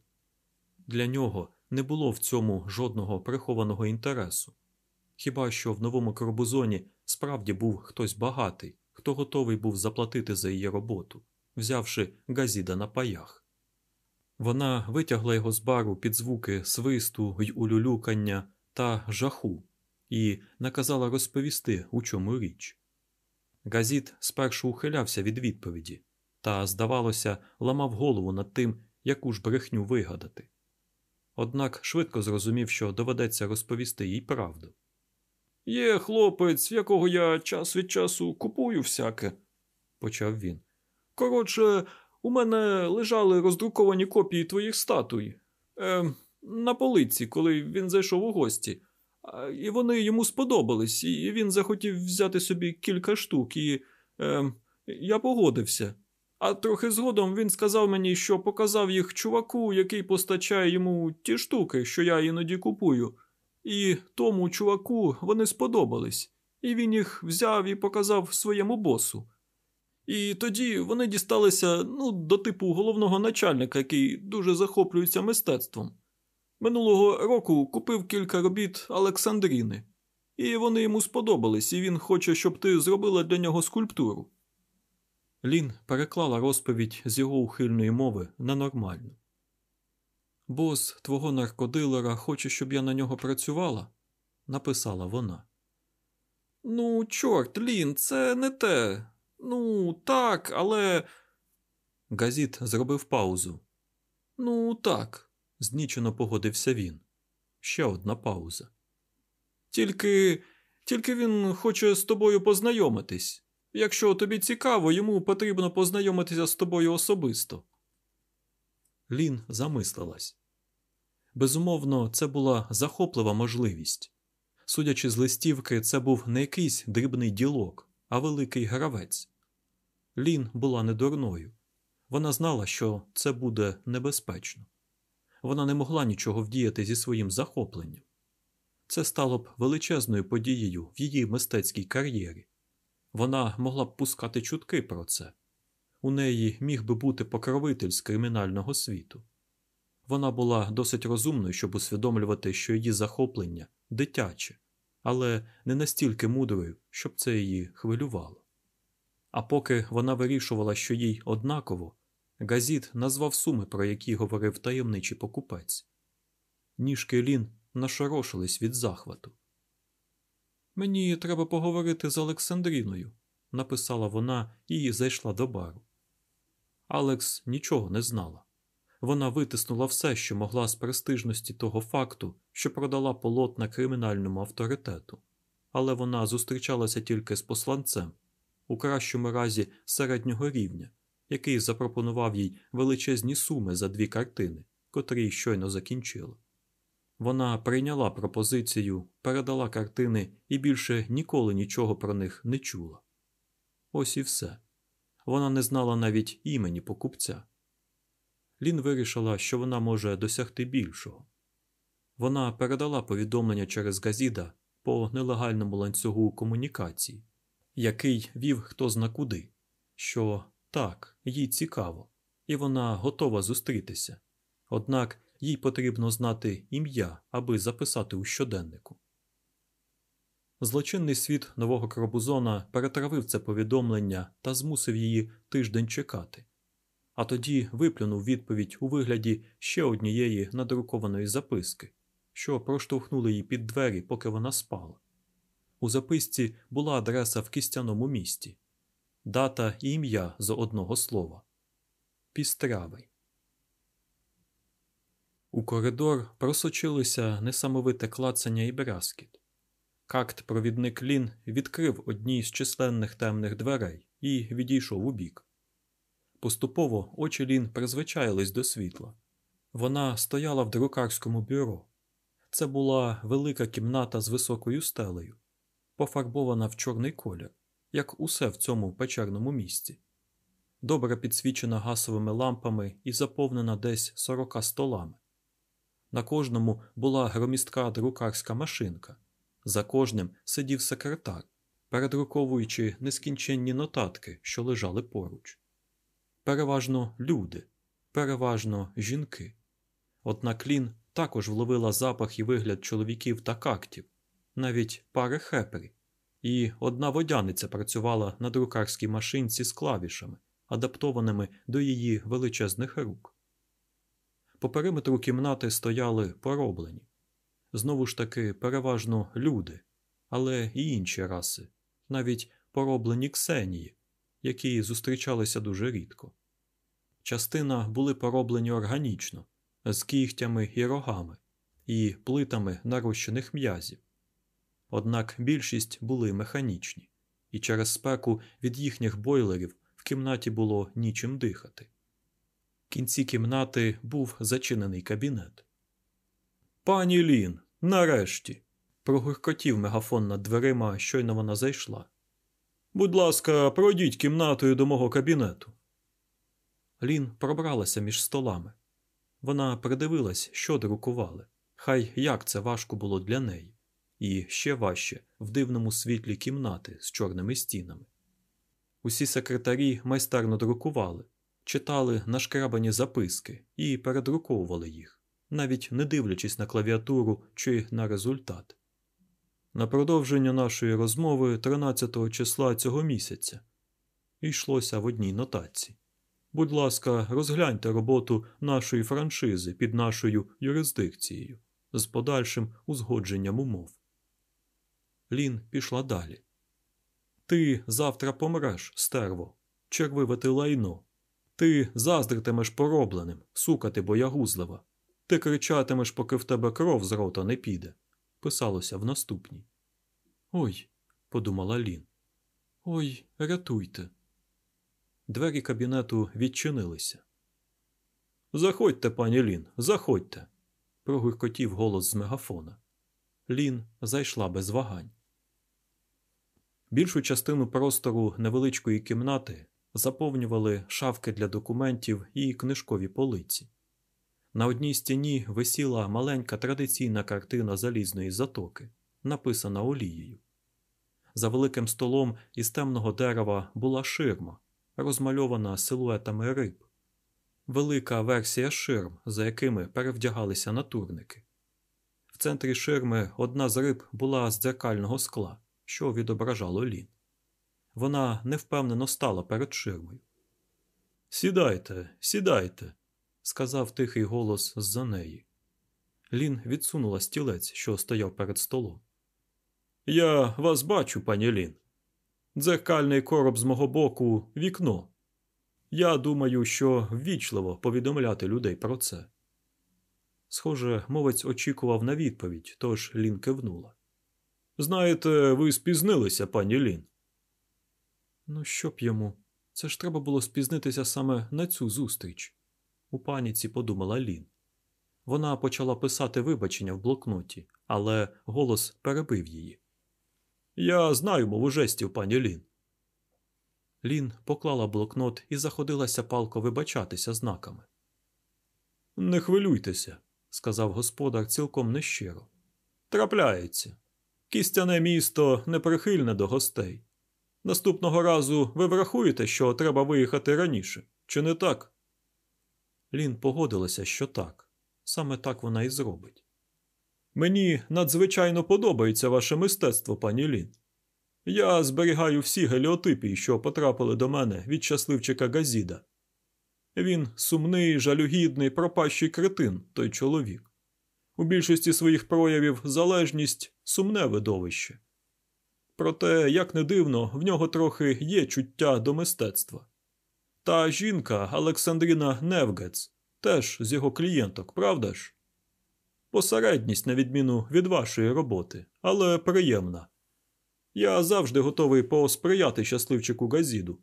Для нього не було в цьому жодного прихованого інтересу. Хіба що в новому Корбузоні справді був хтось багатий, хто готовий був заплатити за її роботу, взявши газіда на паях. Вона витягла його з бару під звуки свисту й улюлюкання та жаху і наказала розповісти, у чому річ. Газіт спершу ухилявся від відповіді та, здавалося, ламав голову над тим, яку ж брехню вигадати. Однак швидко зрозумів, що доведеться розповісти їй правду. Є хлопець, якого я час від часу купую всяке, почав він. Коротше, у мене лежали роздруковані копії твоїх статуй е, на полиці, коли він зайшов у гості, і вони йому сподобались, і він захотів взяти собі кілька штук, і е, я погодився. А трохи згодом він сказав мені, що показав їх чуваку, який постачає йому ті штуки, що я іноді купую. І тому чуваку вони сподобались, і він їх взяв і показав своєму босу. І тоді вони дісталися ну, до типу головного начальника, який дуже захоплюється мистецтвом. Минулого року купив кілька робіт Олександріни, і вони йому сподобались, і він хоче, щоб ти зробила для нього скульптуру. Лін переклала розповідь з його ухильної мови на нормальну. Бос твого наркодилера хоче, щоб я на нього працювала, написала вона. Ну, чорт, Лін, це не те. Ну, так, але. Газіт зробив паузу. Ну, так, знічено погодився він. Ще одна пауза. Тільки тільки він хоче з тобою познайомитись. Якщо тобі цікаво, йому потрібно познайомитися з тобою особисто. Лін замислилась. Безумовно, це була захоплива можливість. Судячи з листівки, це був не якийсь дрібний ділок, а великий гравець. Лін була не дурною. Вона знала, що це буде небезпечно. Вона не могла нічого вдіяти зі своїм захопленням. Це стало б величезною подією в її мистецькій кар'єрі. Вона могла б пускати чутки про це. У неї міг би бути покровитель з кримінального світу. Вона була досить розумною, щоб усвідомлювати, що її захоплення дитяче, але не настільки мудрою, щоб це її хвилювало. А поки вона вирішувала, що їй однаково, Газіт назвав суми, про які говорив таємничий покупець. Ніжки Лін нашорошились від захвату. Мені треба поговорити з Олександріною, написала вона і зайшла до бару. Алекс нічого не знала. Вона витиснула все, що могла з престижності того факту, що продала полотна кримінальному авторитету, але вона зустрічалася тільки з посланцем, у кращому разі середнього рівня, який запропонував їй величезні суми за дві картини, котрі щойно закінчила. Вона прийняла пропозицію, передала картини і більше ніколи нічого про них не чула. Ось і все. Вона не знала навіть імені покупця. Лін вирішила, що вона може досягти більшого. Вона передала повідомлення через Газіда по нелегальному ланцюгу комунікацій, який вів хто зна куди, що так, їй цікаво, і вона готова зустрітися. Однак їй потрібно знати ім'я, аби записати у щоденнику. Злочинний світ нового Крабузона перетравив це повідомлення та змусив її тиждень чекати, а тоді виплюнув відповідь у вигляді ще однієї надрукованої записки, що проштовхнули її під двері, поки вона спала. У записці була адреса в кістяному місті, дата і ім'я з одного слова Пістрявий. У коридор просочилися несамовите клацання і брязкіт. Какт провідник Лін відкрив одні з численних темних дверей і відійшов у бік. Поступово очі Лін призвичаїлись до світла. Вона стояла в друкарському бюро. Це була велика кімната з високою стелею, пофарбована в чорний колір, як усе в цьому печерному місці. Добре підсвічена гасовими лампами і заповнена десь сорока столами. На кожному була громістка друкарська машинка. За кожним сидів секретар, передруковуючи нескінченні нотатки, що лежали поруч. Переважно люди, переважно жінки. Однак Лін також вловила запах і вигляд чоловіків та кактів, навіть пари хепері, і одна водяниця працювала на друкарській машинці з клавішами, адаптованими до її величезних рук. По периметру кімнати стояли пороблені. знову ж таки переважно люди, але і інші раси, навіть пороблені ксенії, які зустрічалися дуже рідко. Частина були пороблені органічно, з кігтями і рогами, і плитами нарощених м'язів. Однак більшість були механічні, і через спеку від їхніх бойлерів в кімнаті було нічим дихати. В кінці кімнати був зачинений кабінет. Пані Лін, нарешті. прогуркотів мегафон над дверима, щойно вона зайшла. Будь ласка, пройдіть кімнатою до мого кабінету. Лін пробралася між столами. Вона придивилась, що друкували. Хай як це важко було для неї, і ще важче в дивному світлі кімнати з чорними стінами. Усі секретарі майстерно друкували, читали нашкрабані записки і передруковували їх, навіть не дивлячись на клавіатуру чи на результат. На продовження нашої розмови 13 числа цього місяця йшлося в одній нотації. Будь ласка, розгляньте роботу нашої франшизи під нашою юрисдикцією з подальшим узгодженням умов. Лін пішла далі. Ти завтра помреш, стерво, червиве лайно. Ти заздритимеш поробленим, сука ти боягузлива. Ти кричатимеш, поки в тебе кров з рота не піде. Писалося в наступній. Ой, подумала Лін. Ой, рятуйте. Двері кабінету відчинилися. Заходьте, пані Лін, заходьте. прогуркотів голос з мегафона. Лін зайшла без вагань. Більшу частину простору невеличкої кімнати заповнювали шафки для документів і книжкові полиці. На одній стіні висіла маленька традиційна картина залізної затоки, написана олією. За великим столом із темного дерева була ширма, розмальована силуетами риб, велика версія ширм, за якими перевдягалися натурники. В центрі ширми одна з риб була з дзеркального скла, що відображало лін. Вона невпевнено стала перед ширмою. Сідайте, сідайте, сказав тихий голос з-за неї. Лін відсунула стілець, що стояв перед столом. Я вас бачу, пані Лін. Дзеркальний короб з мого боку вікно. Я думаю, що ввічливо повідомляти людей про це. Схоже, мовець очікував на відповідь, тож Лін кивнула. Знаєте, ви спізнилися, пані Лін. Ну, що б йому? Це ж треба було спізнитися саме на цю зустріч, у паніці подумала Лін. Вона почала писати вибачення в блокноті, але голос перебив її. Я знаю мову жестів, пані Лін. Лін поклала блокнот і заходилася палко вибачатися знаками. Не хвилюйтеся, сказав господар цілком нещиро. Трапляється. Кістяне місто неприхильне до гостей. Наступного разу ви врахуєте, що треба виїхати раніше, чи не так? Лін погодилася, що так. Саме так вона і зробить. Мені надзвичайно подобається ваше мистецтво, пані Лін. Я зберігаю всі геліотипії, що потрапили до мене від щасливчика Газіда. Він сумний, жалюгідний, пропащий кретин, той чоловік. У більшості своїх проявів залежність сумне видовище. Проте, як не дивно, в нього трохи є чуття до мистецтва. Та жінка Олександріна Невгец теж з його клієнток, правда ж? Посередність, на відміну від вашої роботи, але приємна. Я завжди готовий посприяти щасливчику Газіду.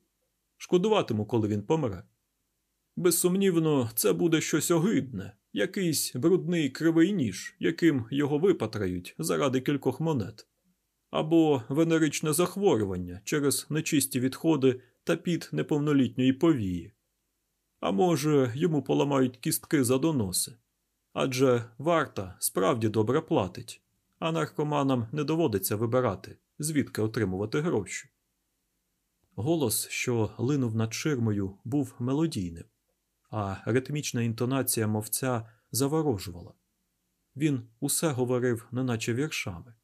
Шкодуватиму, коли він помре. Безсумнівно, це буде щось огидне, якийсь брудний кривий ніж, яким його випатрають заради кількох монет, або венеричне захворювання через нечисті відходи та під неповнолітньої повії. А може, йому поламають кістки за доноси. Адже варта справді добре платить, а наркоманам не доводиться вибирати, звідки отримувати гроші. Голос, що линув над ширмою, був мелодійним, а ритмічна інтонація мовця заворожувала. Він усе говорив, неначе віршами.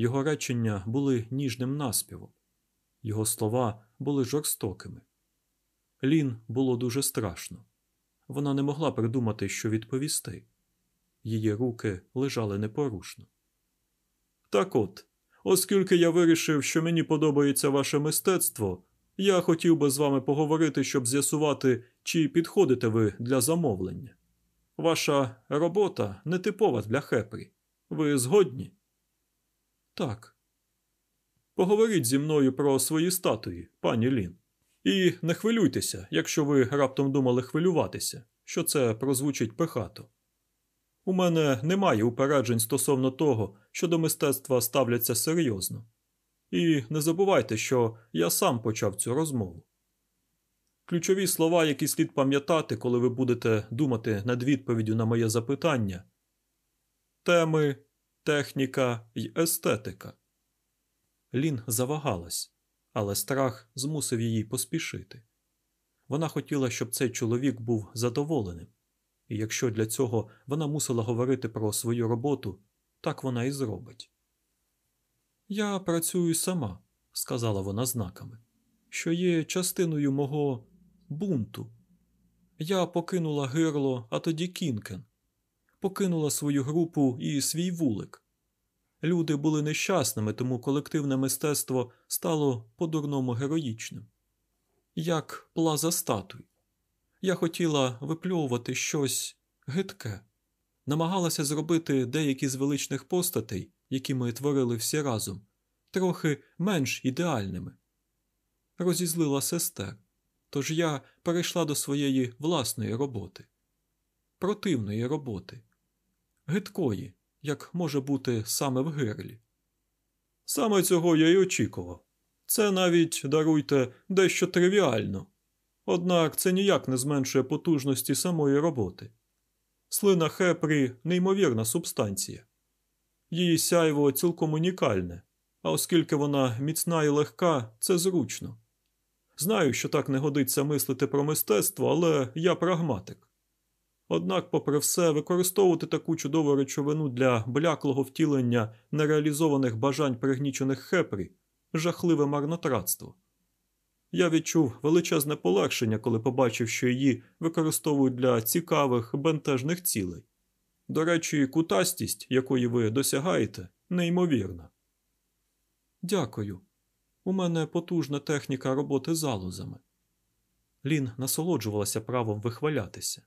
Його речення були ніжним наспівом, його слова були жорстокими. Лін було дуже страшно. Вона не могла придумати, що відповісти. Її руки лежали непорушно. Так от, оскільки я вирішив, що мені подобається ваше мистецтво, я хотів би з вами поговорити, щоб з'ясувати, чи підходите ви для замовлення. Ваша робота нетипова для хепрі. Ви згодні? Так. Поговоріть зі мною про свої статуї, пані Лін. І не хвилюйтеся, якщо ви раптом думали хвилюватися, що це прозвучить пихато. У мене немає упереджень стосовно того, що до мистецтва ставляться серйозно. І не забувайте, що я сам почав цю розмову. Ключові слова, які слід пам'ятати, коли ви будете думати над відповіддю на моє запитання теми, техніка й естетика. Лін завагалась, але страх змусив її поспішити. Вона хотіла, щоб цей чоловік був задоволеним, і якщо для цього вона мусила говорити про свою роботу, так вона і зробить. Я працюю сама, сказала вона знаками, що є частиною мого бунту. Я покинула гирло, а тоді Кінкен, покинула свою групу і свій вулик. Люди були нещасними, тому колективне мистецтво стало по-дурному героїчним. Як плаза статуй. Я хотіла випльовувати щось гидке, намагалася зробити деякі з величних постатей, які ми творили всі разом, трохи менш ідеальними. Розізлила сестер, тож я перейшла до своєї власної роботи, противної роботи, гидкої, як може бути саме в гирлі. Саме цього я й очікував. Це навіть, даруйте, дещо тривіально. Однак це ніяк не зменшує потужності самої роботи. Слина хепрі неймовірна субстанція. Її сяйво цілком унікальне, а оскільки вона міцна і легка, це зручно. Знаю, що так не годиться мислити про мистецтво, але я прагматик. Однак, попри все, використовувати таку чудову речовину для бляклого втілення нереалізованих бажань пригнічених хепрі жахливе марнотратство. Я відчув величезне полегшення, коли побачив, що її використовують для цікавих бентежних цілей. До речі, кутастість, якої ви досягаєте, неймовірна. Дякую. У мене потужна техніка роботи залозами. Лін насолоджувалася правом вихвалятися.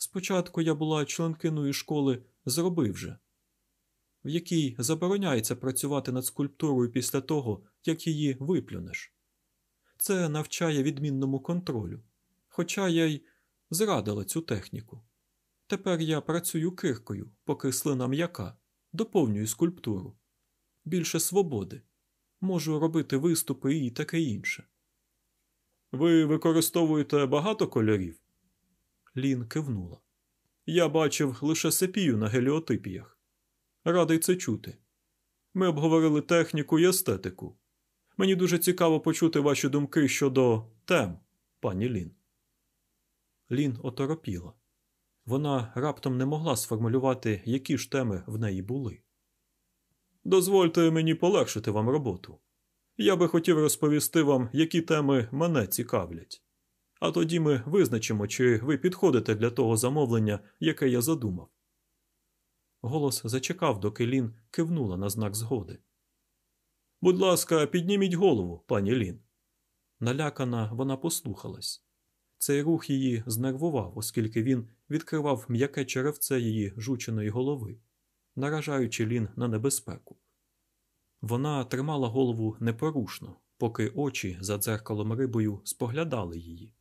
Спочатку я була членкиною школи «Зроби вже», в якій забороняється працювати над скульптурою після того, як її виплюнеш. Це навчає відмінному контролю, хоча я й зрадила цю техніку. Тепер я працюю киркою, поки слина м'яка, доповнюю скульптуру. Більше свободи. Можу робити виступи і таке інше. Ви використовуєте багато кольорів? Лін кивнула. Я бачив лише сепію на геліотипіях. Радий це чути. Ми обговорили техніку і естетику. Мені дуже цікаво почути ваші думки щодо тем, пані Лін. Лін оторопіла. Вона раптом не могла сформулювати, які ж теми в неї були. Дозвольте мені полегшити вам роботу. Я би хотів розповісти вам, які теми мене цікавлять. А тоді ми визначимо, чи ви підходите для того замовлення, яке я задумав. Голос зачекав, доки Лін кивнула на знак згоди. Будь ласка, підніміть голову, пані Лін. Налякана, вона послухалась. Цей рух її знервував, оскільки він відкривав м'яке черевце її жученої голови, наражаючи Лін на небезпеку. Вона тримала голову непорушно, поки очі за дзеркалом рибою споглядали її.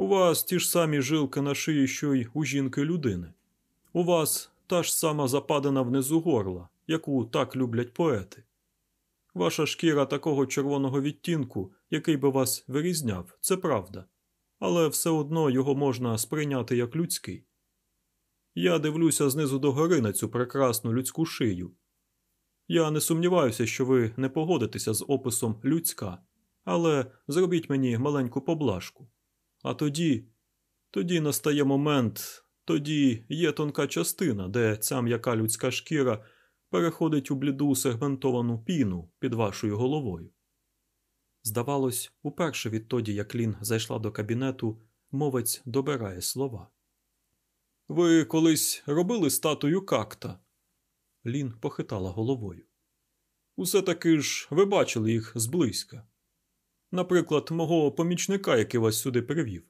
У вас ті ж самі жилки на шиї, що й у жінки людини. У вас та ж сама западина внизу горла, яку так люблять поети. Ваша шкіра такого червоного відтінку, який би вас вирізняв, це правда, але все одно його можна сприйняти як людський. Я дивлюся знизу до гори на цю прекрасну людську шию. Я не сумніваюся, що ви не погодитеся з описом людська, але зробіть мені маленьку поблажку. А тоді, тоді настає момент, тоді є тонка частина, де ця м'яка людська шкіра переходить у бліду сегментовану піну під вашою головою. Здавалось, уперше відтоді, як Лін зайшла до кабінету, мовець добирає слова. Ви колись робили статую какта? Лін похитала головою. Усе таки ж ви бачили їх зблизька. Наприклад, мого помічника, який вас сюди привів.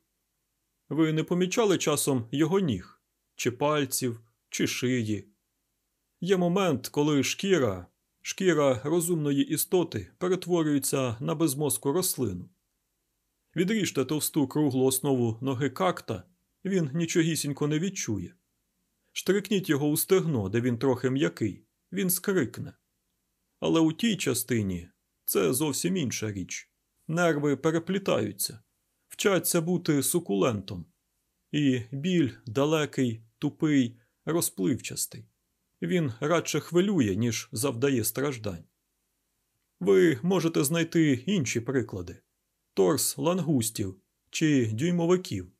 Ви не помічали часом його ніг, чи пальців, чи шиї. Є момент, коли шкіра, шкіра розумної істоти перетворюється на безмозку рослину. Відріжте товсту круглу основу ноги какта, він нічогісінько не відчує. Штрикніть його у стегно, де він трохи м'який, він скрикне. Але у тій частині це зовсім інша річ. Нерви переплітаються, вчаться бути сукулентом. І біль далекий, тупий, розпливчастий. Він радше хвилює, ніж завдає страждань. Ви можете знайти інші приклади торс лангустів чи дюймовиків,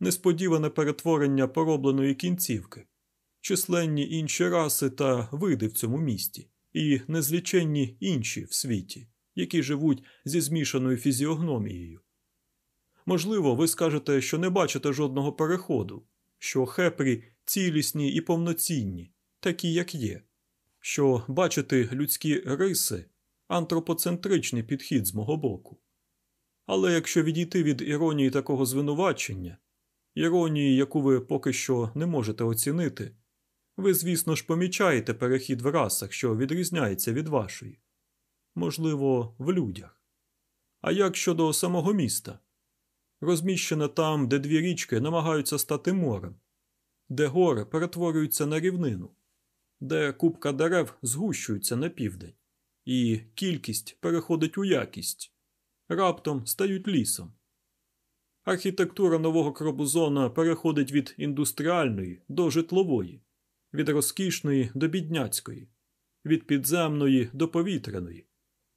несподіване перетворення поробленої кінцівки, численні інші раси та види в цьому місті, і незліченні інші в світі, які живуть зі змішаною фізіогномією. Можливо, ви скажете, що не бачите жодного переходу, що хепрі цілісні і повноцінні, такі, як є, що бачити людські риси антропоцентричний підхід з мого боку. Але якщо відійти від іронії такого звинувачення, іронії, яку ви поки що не можете оцінити, ви, звісно ж, помічаєте перехід в расах, що відрізняється від вашої, можливо, в людях. А як щодо самого міста? Розміщене там, де дві річки намагаються стати морем, де гори перетворюються на рівнину, де купка дерев згущується на південь, і кількість переходить у якість, раптом стають лісом. Архітектура нового Кробузона переходить від індустріальної до житлової, від розкішної до бідняцької, від підземної до повітряної,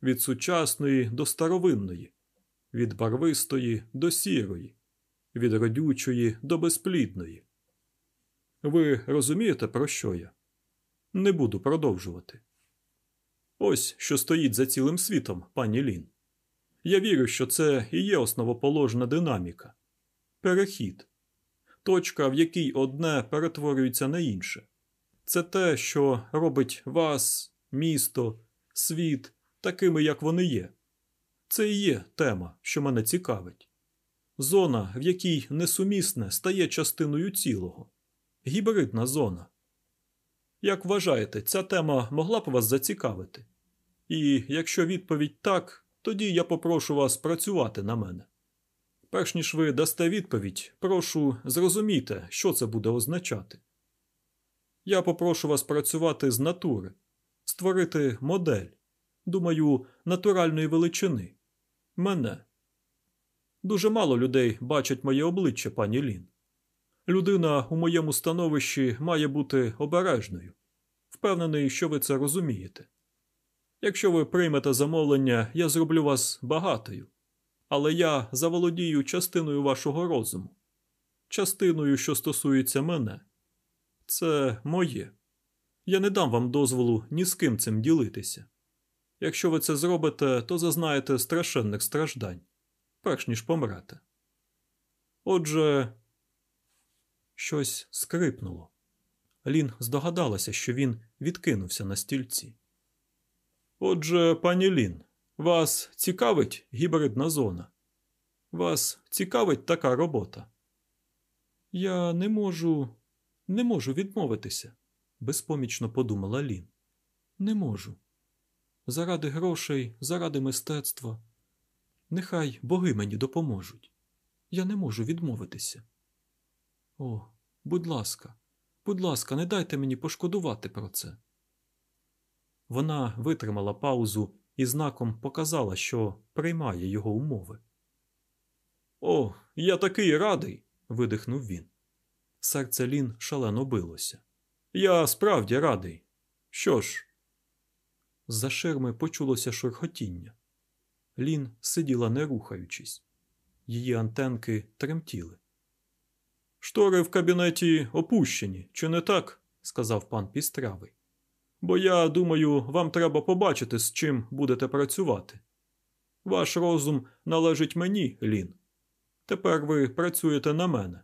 від сучасної до старовинної, від барвистої до сірої, від родючої до безплідної. Ви розумієте, про що я? Не буду продовжувати. Ось що стоїть за цілим світом, пані Лін. Я вірю, що це і є основоположна динаміка, перехід, точка, в якій одне перетворюється на інше. Це те, що робить вас, місто, світ такими, як вони є. Це і є тема, що мене цікавить. Зона, в якій несумісне стає частиною цілого, гібридна зона. Як вважаєте, ця тема могла б вас зацікавити? І якщо відповідь так, тоді я попрошу вас працювати на мене. Перш ніж ви дасте відповідь, прошу зрозумійте, що це буде означати. Я попрошу вас працювати з натури, створити модель, думаю, натуральної величини. Мене. Дуже мало людей бачать моє обличчя, пані Лін. Людина у моєму становищі має бути обережною. Впевнений, що ви це розумієте. Якщо ви приймете замовлення, я зроблю вас багатою, але я заволодію частиною вашого розуму, частиною, що стосується мене. Це моє. Я не дам вам дозволу ні з ким цим ділитися. Якщо ви це зробите, то зазнаєте страшенних страждань, перш ніж помрете. Отже, щось скрипнуло. Лін здогадалася, що він відкинувся на стільці. Отже, пані Лін, вас цікавить гібридна зона? Вас цікавить така робота? Я не можу, не можу відмовитися, безпомічно подумала Лін. Не можу. Заради грошей, заради мистецтва. Нехай боги мені допоможуть. Я не можу відмовитися. О, будь ласка, будь ласка, не дайте мені пошкодувати про це. Вона витримала паузу і знаком показала, що приймає його умови. О, я такий радий. видихнув він. Серце Лін шалено билося. Я справді радий. Що ж? З-за ширми почулося шурхотіння. Лін сиділа не рухаючись. Її антенки тремтіли. Штори в кабінеті опущені, чи не так? сказав пан пістравий. Бо я думаю, вам треба побачити, з чим будете працювати. Ваш розум належить мені, Лін. Тепер ви працюєте на мене.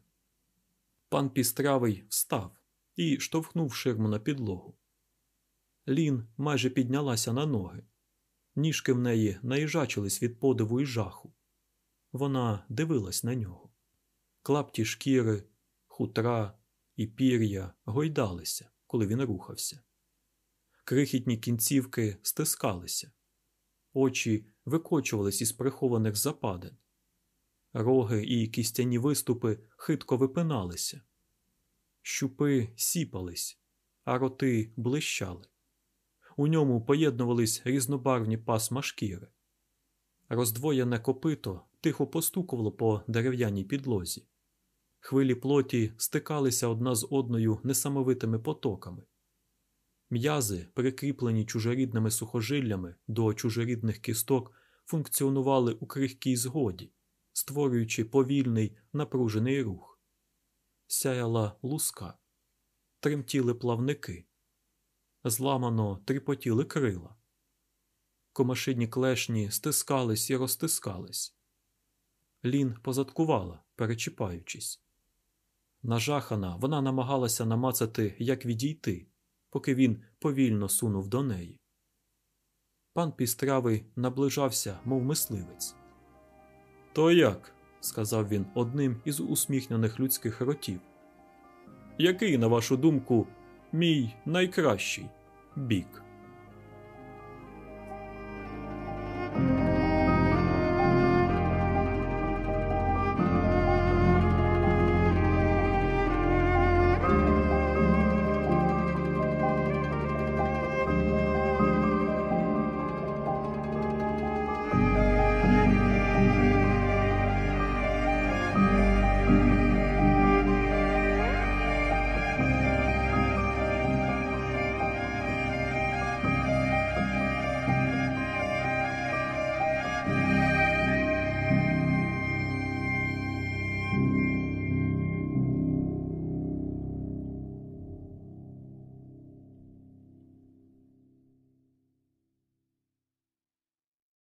Пан пістравий встав і штовхнув ширму на підлогу. Лін майже піднялася на ноги. Ніжки в неї наїжачились від подиву і жаху. Вона дивилась на нього. Клапті шкіри, хутра і пір'я гойдалися, коли він рухався. Крихітні кінцівки стискалися, очі викочувались із прихованих западин. Роги і кістяні виступи хитко випиналися. Щупи сіпались, а роти блищали. У ньому поєднувались різнобарвні пасма шкіри. Роздвоєне копито тихо постукувало по дерев'яній підлозі. Хвилі плоті стикалися одна з одною несамовитими потоками. М'язи, прикріплені чужорідними сухожиллями до чужорідних кісток, функціонували у крихкій згоді, створюючи повільний напружений рух. Сяяла луска, тремтіли плавники, зламано тріпотіли крила. Комашині клешні стискались і розтискались. Лін позадкувала, перечіпаючись. Нажахана, вона намагалася намацати, як відійти, поки він повільно сунув до неї. Пан пістравий наближався, мов мисливець. То як? сказав він одним із усміхнених людських ротів. Який, на вашу думку, мій найкращий бік?